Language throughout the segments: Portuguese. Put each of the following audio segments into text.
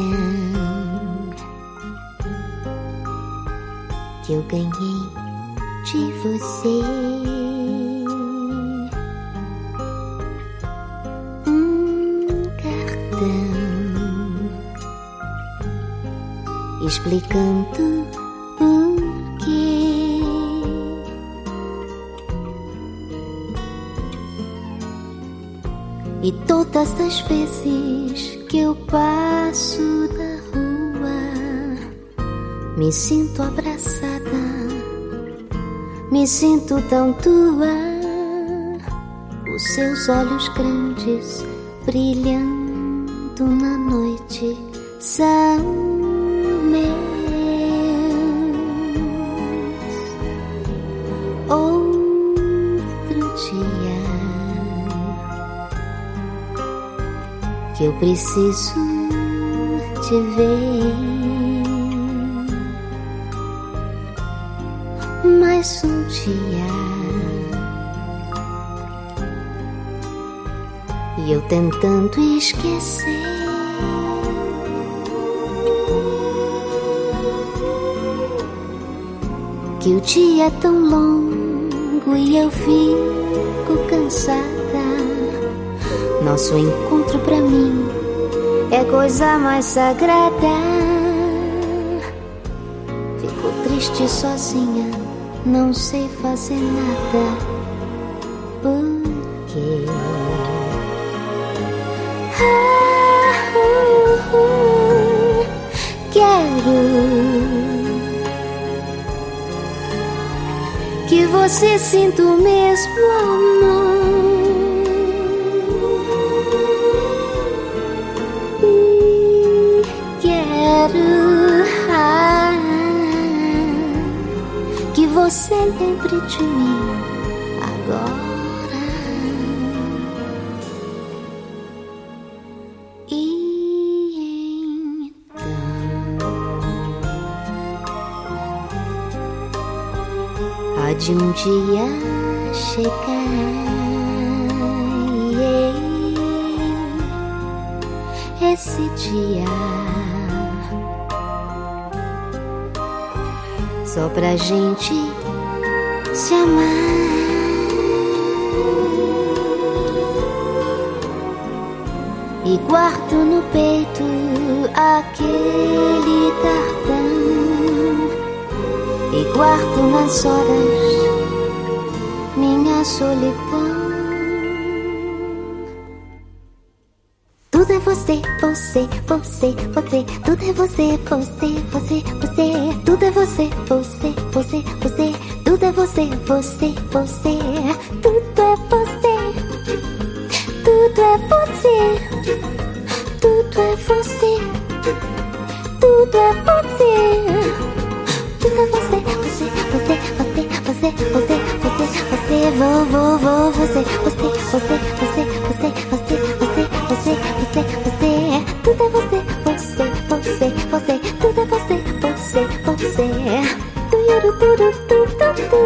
end que eu ganhei de você. Um cartão explicando E todas as vezes que eu passo na rua, me sinto abraçada, me sinto tão tua. Os seus olhos grandes brilhando na noite são que eu preciso te ver. Mais um dia e eu tentando esquecer. Que o dia é tão longo e eu fico cansada. Nosso encontro pra mim é coisa mais sagrada. Fico triste sozinha, não sei fazer nada. Por quê? Ah, uh, uh, quero que você sinta o mesmo amor. Você lembre de mim agora. E então há de um dia chegar. Esse dia só pra gente se amar. E guardo no peito aquele cartão e guardo nas horas minha solidão. Você, você, você, você. Tudo é você, você, você, você. Tudo é você, você, você, você. Tudo é você, você, você. Tudo é você. Tudo é você. Tudo é você. Tudo é você. Tudo é você, você, você, você, você, você, você, você, vou, vou, vou, você, você, você, tudo é você, você, você, você, tudo é você, você, você. Tu tu tu tu tu tu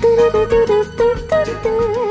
tu tu tu tu tu